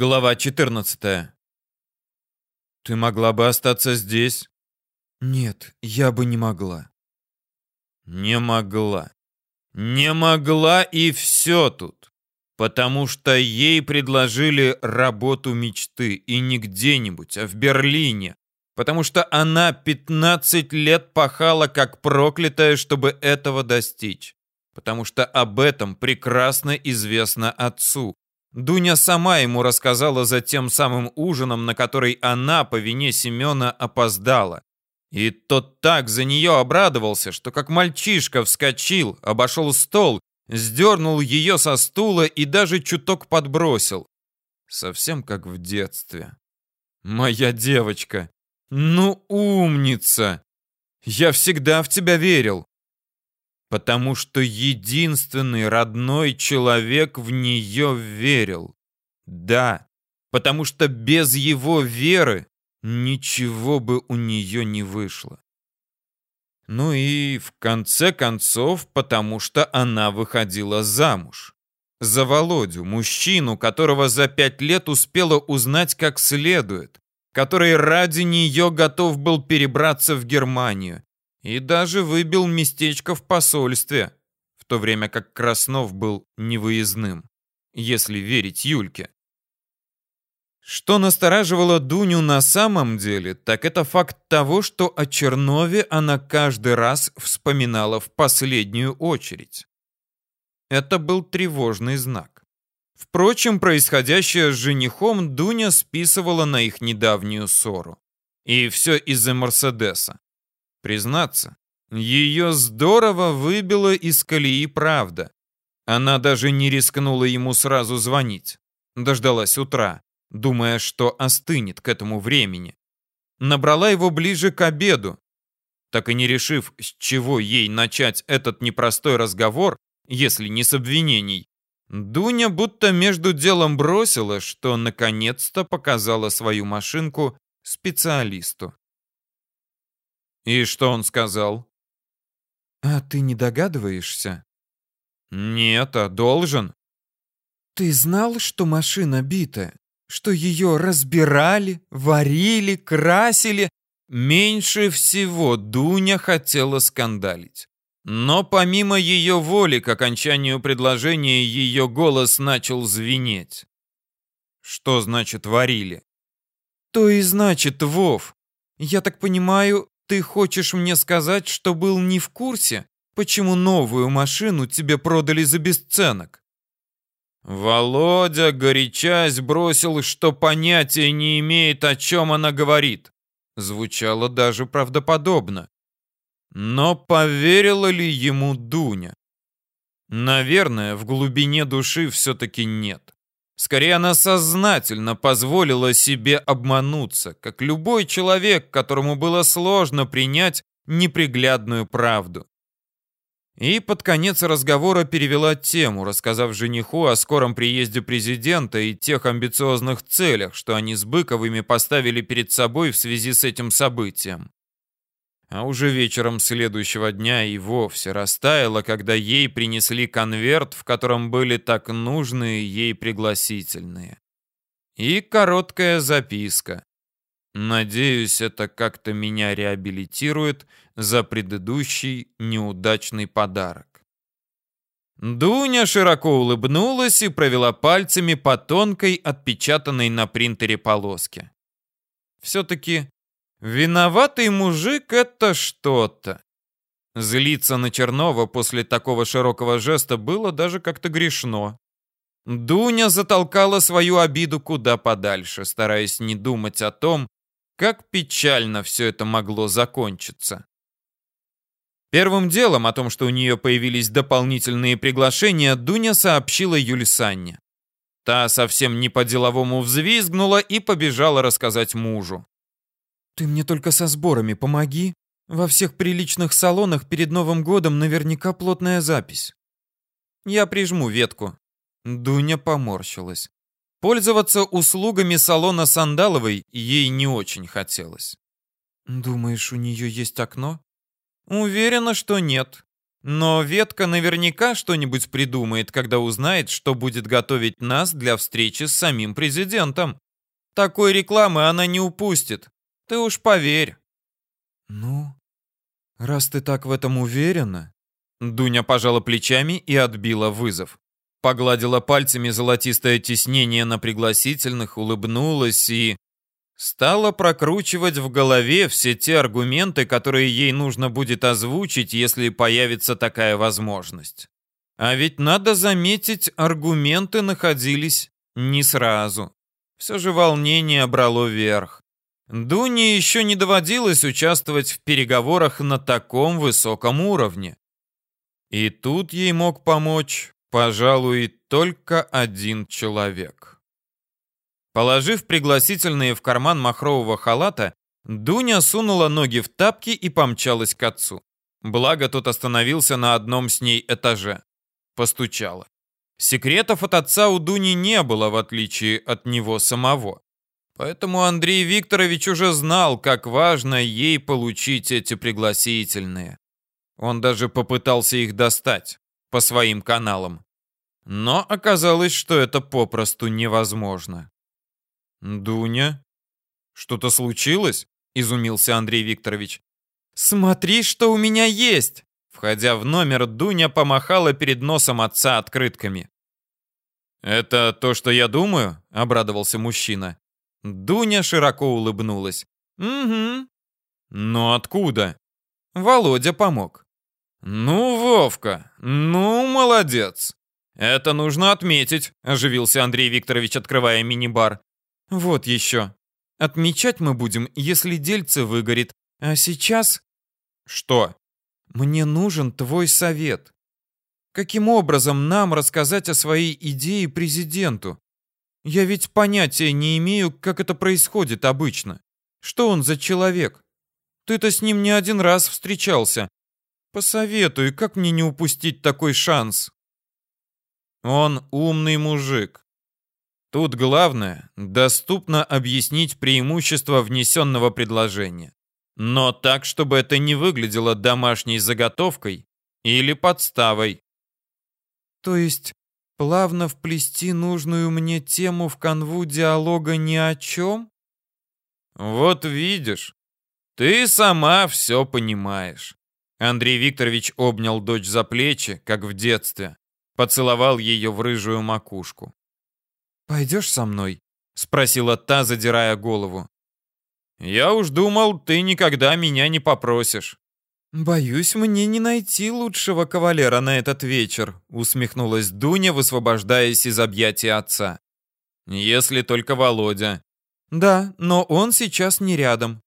Глава 14. Ты могла бы остаться здесь? Нет, я бы не могла. Не могла. Не могла и все тут. Потому что ей предложили работу мечты. И не где-нибудь, а в Берлине. Потому что она 15 лет пахала как проклятая, чтобы этого достичь. Потому что об этом прекрасно известно отцу. Дуня сама ему рассказала за тем самым ужином, на который она по вине Семена опоздала. И тот так за нее обрадовался, что как мальчишка вскочил, обошел стол, сдернул ее со стула и даже чуток подбросил. Совсем как в детстве. «Моя девочка! Ну, умница! Я всегда в тебя верил!» Потому что единственный родной человек в нее верил. Да, потому что без его веры ничего бы у нее не вышло. Ну и в конце концов, потому что она выходила замуж. За Володю, мужчину, которого за пять лет успела узнать как следует, который ради нее готов был перебраться в Германию, и даже выбил местечко в посольстве, в то время как Краснов был невыездным, если верить Юльке. Что настораживало Дуню на самом деле, так это факт того, что о Чернове она каждый раз вспоминала в последнюю очередь. Это был тревожный знак. Впрочем, происходящее с женихом Дуня списывала на их недавнюю ссору. И все из-за Мерседеса. Признаться, ее здорово выбило из колеи правда. Она даже не рискнула ему сразу звонить. Дождалась утра, думая, что остынет к этому времени. Набрала его ближе к обеду. Так и не решив, с чего ей начать этот непростой разговор, если не с обвинений, Дуня будто между делом бросила, что наконец-то показала свою машинку специалисту. И что он сказал? А ты не догадываешься? Нет, а должен. Ты знал, что машина битая? Что ее разбирали, варили, красили? Меньше всего Дуня хотела скандалить. Но помимо ее воли, к окончанию предложения ее голос начал звенеть. Что значит варили? То и значит, Вов. Я так понимаю, ты хочешь мне сказать, что был не в курсе, почему новую машину тебе продали за бесценок? Володя, горячась, бросил, что понятия не имеет, о чем она говорит. Звучало даже правдоподобно. Но поверила ли ему Дуня? Наверное, в глубине души все-таки нет. Скорее, она сознательно позволила себе обмануться, как любой человек, которому было сложно принять неприглядную правду. И под конец разговора перевела тему, рассказав жениху о скором приезде президента и тех амбициозных целях, что они с Быковыми поставили перед собой в связи с этим событием а уже вечером следующего дня и вовсе растаяла, когда ей принесли конверт, в котором были так нужные ей пригласительные. И короткая записка. Надеюсь, это как-то меня реабилитирует за предыдущий неудачный подарок. Дуня широко улыбнулась и провела пальцами по тонкой, отпечатанной на принтере полоске. Все-таки Виноватый мужик — это что-то. Злиться на Чернова после такого широкого жеста было даже как-то грешно. Дуня затолкала свою обиду куда подальше, стараясь не думать о том, как печально все это могло закончиться. Первым делом о том, что у нее появились дополнительные приглашения, Дуня сообщила Юль Санне. Та совсем не по-деловому взвизгнула и побежала рассказать мужу. Ты мне только со сборами помоги. Во всех приличных салонах перед Новым годом наверняка плотная запись. Я прижму ветку. Дуня поморщилась. Пользоваться услугами салона Сандаловой ей не очень хотелось. Думаешь, у нее есть окно? Уверена, что нет. Но ветка наверняка что-нибудь придумает, когда узнает, что будет готовить нас для встречи с самим президентом. Такой рекламы она не упустит. Ты уж поверь. Ну, раз ты так в этом уверена, Дуня пожала плечами и отбила вызов. Погладила пальцами золотистое тиснение на пригласительных, улыбнулась и стала прокручивать в голове все те аргументы, которые ей нужно будет озвучить, если появится такая возможность. А ведь надо заметить, аргументы находились не сразу. Все же волнение брало верх. Дуне еще не доводилось участвовать в переговорах на таком высоком уровне. И тут ей мог помочь, пожалуй, только один человек. Положив пригласительные в карман махрового халата, Дуня сунула ноги в тапки и помчалась к отцу. Благо, тот остановился на одном с ней этаже. Постучала. Секретов от отца у Дуни не было, в отличие от него самого. Поэтому Андрей Викторович уже знал, как важно ей получить эти пригласительные. Он даже попытался их достать по своим каналам. Но оказалось, что это попросту невозможно. «Дуня? Что-то случилось?» — изумился Андрей Викторович. «Смотри, что у меня есть!» Входя в номер, Дуня помахала перед носом отца открытками. «Это то, что я думаю?» — обрадовался мужчина. Дуня широко улыбнулась. «Угу». «Но откуда?» Володя помог. «Ну, Вовка, ну, молодец!» «Это нужно отметить», — оживился Андрей Викторович, открывая мини-бар. «Вот еще. Отмечать мы будем, если дельце выгорит. А сейчас...» «Что?» «Мне нужен твой совет. Каким образом нам рассказать о своей идее президенту? Я ведь понятия не имею, как это происходит обычно. Что он за человек? Ты-то с ним не один раз встречался. Посоветуй, как мне не упустить такой шанс? Он умный мужик. Тут главное доступно объяснить преимущество внесенного предложения. Но так, чтобы это не выглядело домашней заготовкой или подставой. То есть плавно вплести нужную мне тему в канву диалога ни о чем? Вот видишь, ты сама все понимаешь. Андрей Викторович обнял дочь за плечи, как в детстве, поцеловал ее в рыжую макушку. «Пойдешь со мной?» — спросила та, задирая голову. «Я уж думал, ты никогда меня не попросишь». «Боюсь, мне не найти лучшего кавалера на этот вечер», — усмехнулась Дуня, высвобождаясь из объятия отца. «Если только Володя». «Да, но он сейчас не рядом».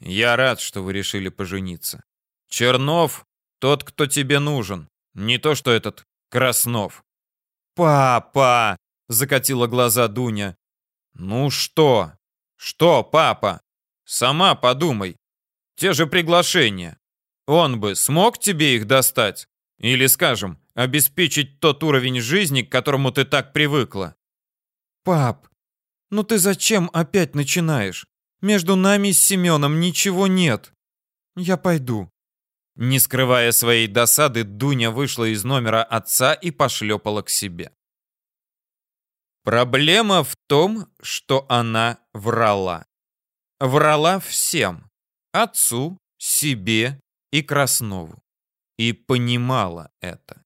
«Я рад, что вы решили пожениться. Чернов — тот, кто тебе нужен. Не то, что этот Краснов. «Папа!» — закатила глаза Дуня. «Ну что? Что, папа? Сама подумай. Те же приглашения. Он бы смог тебе их достать? Или, скажем, обеспечить тот уровень жизни, к которому ты так привыкла?» «Пап, ну ты зачем опять начинаешь? Между нами с Семеном ничего нет. Я пойду. Не скрывая своей досады, Дуня вышла из номера отца и пошлепала к себе. Проблема в том, что она врала. Врала всем. Отцу, себе и Краснову. И понимала это.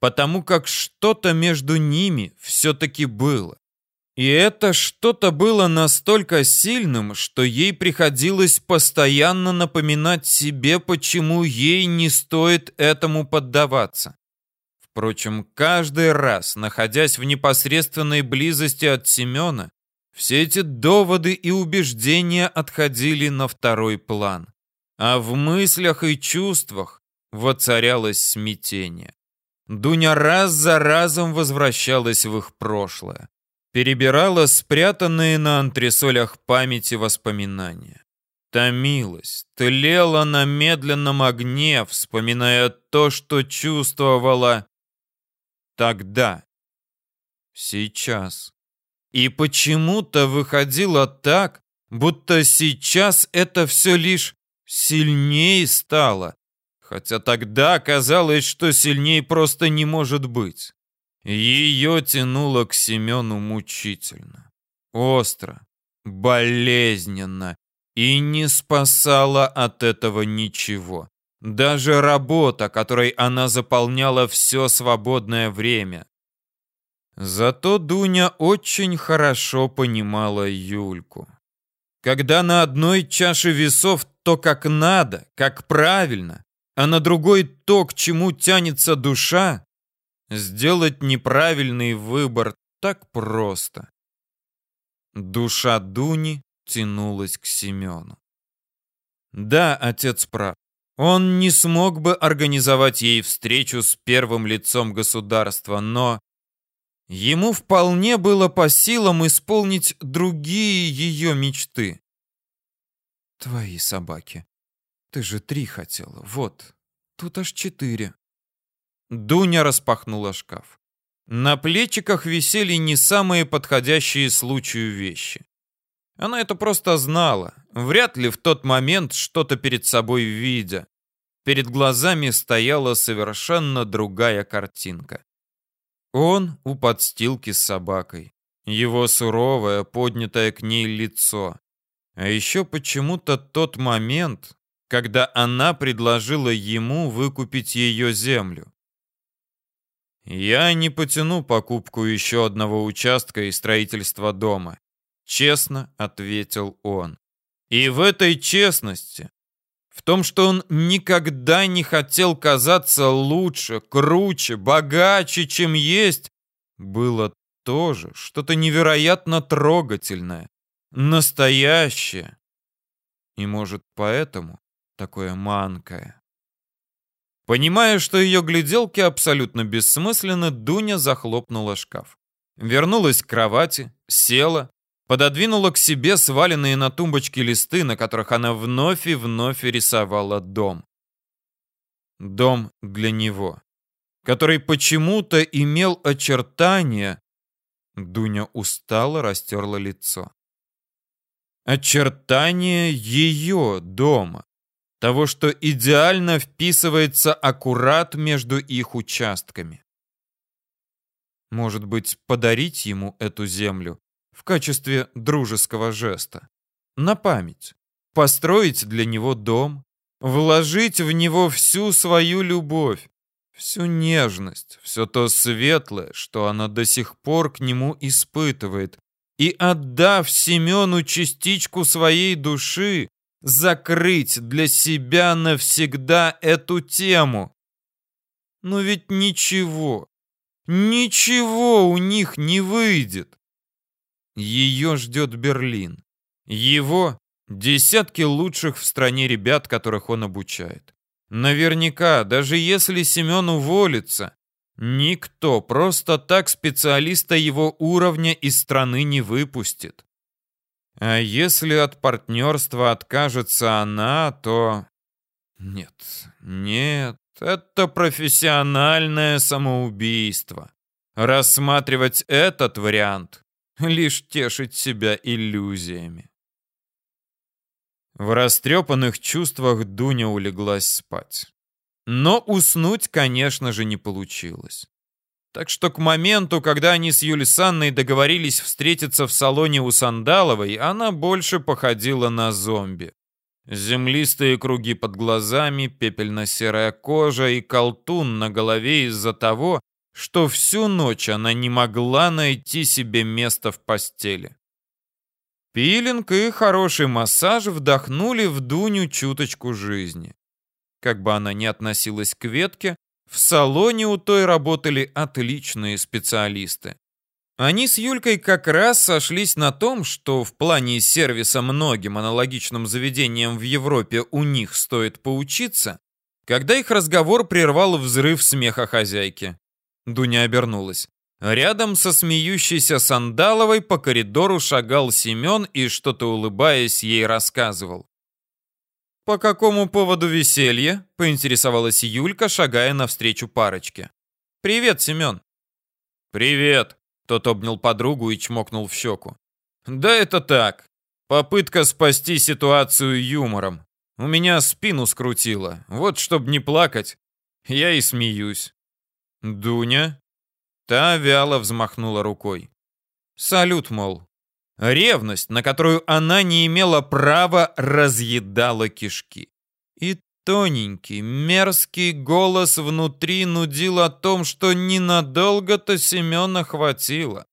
Потому как что-то между ними все-таки было. И это что-то было настолько сильным, что ей приходилось постоянно напоминать себе, почему ей не стоит этому поддаваться. Впрочем, каждый раз, находясь в непосредственной близости от Семена, все эти доводы и убеждения отходили на второй план. А в мыслях и чувствах воцарялось смятение. Дуня раз за разом возвращалась в их прошлое перебирала спрятанные на антресолях памяти воспоминания. Томилась, тлела на медленном огне, вспоминая то, что чувствовала тогда, сейчас. И почему-то выходило так, будто сейчас это все лишь сильнее стало, хотя тогда казалось, что сильней просто не может быть. Ее тянуло к Семену мучительно, остро, болезненно и не спасала от этого ничего. Даже работа, которой она заполняла все свободное время. Зато Дуня очень хорошо понимала Юльку. Когда на одной чаше весов то, как надо, как правильно, а на другой то, к чему тянется душа, сделать неправильный выбор так просто. Душа Дуни тянулась к Семену. Да, отец прав. Он не смог бы организовать ей встречу с первым лицом государства, но ему вполне было по силам исполнить другие ее мечты. Твои собаки. Ты же три хотела. Вот. Тут аж четыре. Дуня распахнула шкаф. На плечиках висели не самые подходящие случаю вещи. Она это просто знала, вряд ли в тот момент что-то перед собой видя. Перед глазами стояла совершенно другая картинка. Он у подстилки с собакой. Его суровое, поднятое к ней лицо. А еще почему-то тот момент, когда она предложила ему выкупить ее землю. «Я не потяну покупку еще одного участка и строительства дома», — честно ответил он. И в этой честности, в том, что он никогда не хотел казаться лучше, круче, богаче, чем есть, было тоже что-то невероятно трогательное, настоящее. И, может, поэтому такое манкое. Понимая, что ее гляделки абсолютно бессмысленны, Дуня захлопнула шкаф. Вернулась к кровати, села, пододвинула к себе сваленные на тумбочке листы, на которых она вновь и вновь рисовала дом. Дом для него, который почему-то имел очертания. Дуня устало растерла лицо. Очертания ее дома того, что идеально вписывается аккурат между их участками. Может быть, подарить ему эту землю в качестве дружеского жеста, на память, построить для него дом, вложить в него всю свою любовь, всю нежность, все то светлое, что она до сих пор к нему испытывает, и, отдав Семену частичку своей души, закрыть для себя навсегда эту тему. Но ведь ничего, ничего у них не выйдет. Ее ждет Берлин. Его десятки лучших в стране ребят, которых он обучает. Наверняка, даже если Семен уволится, никто просто так специалиста его уровня из страны не выпустит. А если от партнерства откажется она, то... Нет, нет, это профессиональное самоубийство. Рассматривать этот вариант — лишь тешить себя иллюзиями. В растрепанных чувствах Дуня улеглась спать. Но уснуть, конечно же, не получилось. Так что к моменту, когда они с Юлей Санной договорились встретиться в салоне у Сандаловой, она больше походила на зомби. Землистые круги под глазами, пепельно-серая кожа и колтун на голове из-за того, что всю ночь она не могла найти себе место в постели. Пилинг и хороший массаж вдохнули в Дуню чуточку жизни. Как бы она ни относилась к ветке, в салоне у той работали отличные специалисты. Они с Юлькой как раз сошлись на том, что в плане сервиса многим аналогичным заведениям в Европе у них стоит поучиться, когда их разговор прервал взрыв смеха хозяйки. Дуня обернулась. Рядом со смеющейся Сандаловой по коридору шагал Семен и, что-то улыбаясь, ей рассказывал. «По какому поводу веселье?» — поинтересовалась Юлька, шагая навстречу парочке. «Привет, Семен». «Привет!» — тот обнял подругу и чмокнул в щеку. «Да это так. Попытка спасти ситуацию юмором. У меня спину скрутило. Вот чтоб не плакать, я и смеюсь. Дуня? Та вяло взмахнула рукой. Салют, мол. Ревность, на которую она не имела права, разъедала кишки. И тоненький, мерзкий голос внутри нудил о том, что ненадолго-то Семена хватило.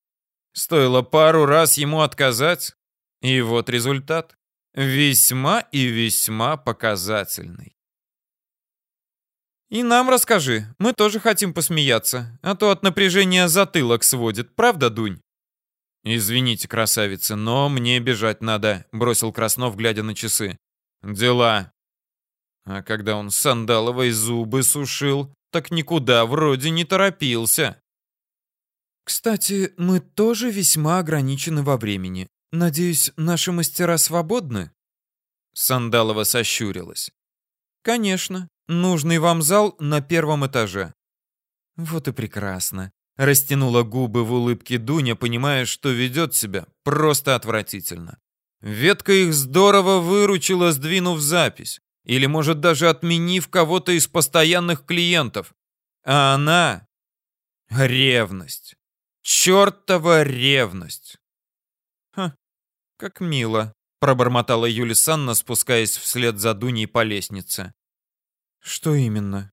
Стоило пару раз ему отказать, и вот результат. Весьма и весьма показательный. И нам расскажи, мы тоже хотим посмеяться, а то от напряжения затылок сводит, правда, Дунь? Извините, красавица, но мне бежать надо, бросил Краснов, глядя на часы. Дела. А когда он сандаловой зубы сушил, так никуда вроде не торопился. Кстати, мы тоже весьма ограничены во времени. Надеюсь, наши мастера свободны? Сандалова сощурилась. Конечно. Нужный вам зал на первом этаже. Вот и прекрасно. Растянула губы в улыбке Дуня, понимая, что ведет себя просто отвратительно. Ветка их здорово выручила, сдвинув запись. Или, может, даже отменив кого-то из постоянных клиентов. А она... Ревность. Чертова ревность. Ха, как мило, пробормотала Юлия Санна, спускаясь вслед за Дуней по лестнице. Что именно?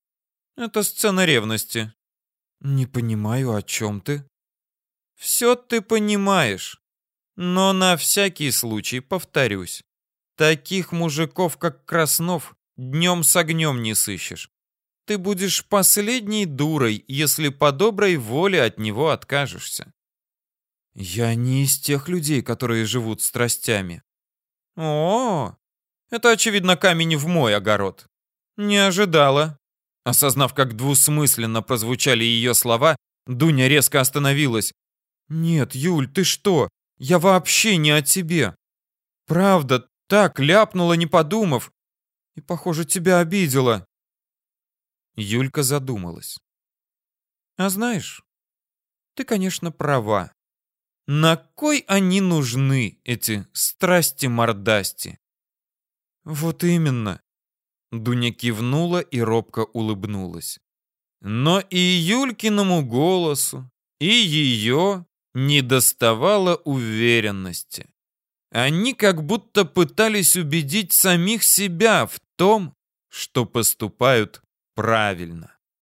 Это сцена ревности. Не понимаю, о чем ты? Все ты понимаешь. Но на всякий случай повторюсь. Таких мужиков, как Краснов, днем с огнем не сыщешь. Ты будешь последней дурой, если по доброй воле от него откажешься. Я не из тех людей, которые живут страстями. О, это очевидно камень в мой огород. Не ожидала. Осознав, как двусмысленно прозвучали ее слова, Дуня резко остановилась. Нет, Юль, ты что? Я вообще не о тебе. Правда, так ляпнула, не подумав. И, похоже, тебя обидела. Юлька задумалась. А знаешь, ты, конечно, права. На кой они нужны, эти страсти-мордасти? Вот именно. Дуня кивнула и робко улыбнулась. Но и Юлькиному голосу, и ее не доставало уверенности. Они как будто пытались убедить самих себя в том, что поступают правильно.